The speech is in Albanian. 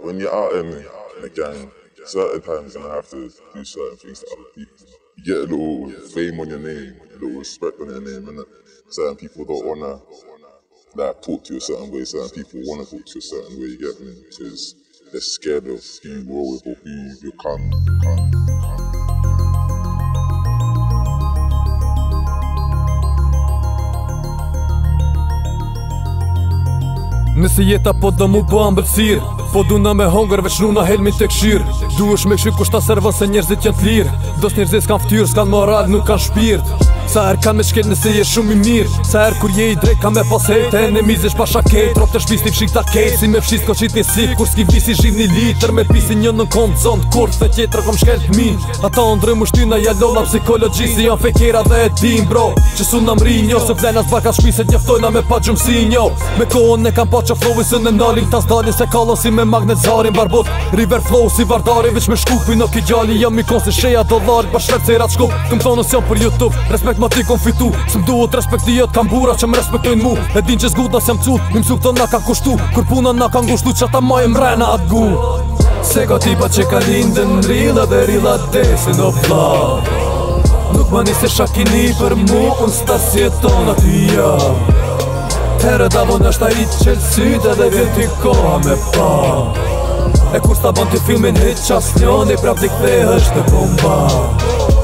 when you're out in, the a gang, certain times you're gonna have to do certain things to other people. You get a little fame on your name, a little respect on your name, and certain people don't wanna like talk to you a certain way. Certain people wanna talk to you a certain way. You get me? Because they're scared of who you roll with or who you Nëse jeta po do mu bë po ambëlsir Po du me hongër veç në helmin të këshir Du është me këshy kushta servo se njerëzit jenë të lirë Dos njerëzit s'kan ftyr, s'kan moral, nuk kan shpirt Sa her kanë me shket nëse je shumë i mirë Sa her kur je i drejt kanë me pasete Në mizesh pa shaket, trok të shpis një fshik ta Si me fshis ko qit një sik kur s'ki visi zhiv një litër Me pisi një nën kom zonë kur tjetër kom shkel të minë Ata o ndrymë është ty në jallona psikologi Si janë fekera dhe e bro Që su në mri njo, se plena zbar shpiset shpis njëftojna me pa gjumësi njo Me kohën e kam pa që flowin së në nalin Ta dalin se kalon si me magnet zarin River me jam i kon sheja thonë për Youtube ma ti kon fitu Së mduhu të respekti jetë kam bura që më respektojnë mu E din që zguda se më cu, një mësuk të nga ka kushtu Kur puna nga ka ngushtu që ta majë mrena atë gu Se ka tipa që ka lindë në rila dhe rila desi në plan Nuk më nisi shakini për mu, unë s'ta si e tona ty ja Herë da vonë është a i qëllësyte dhe vjen koha me pa E kur s'ta bën t'i filmin hit qas njoni, prap t'i kthehë është të bomba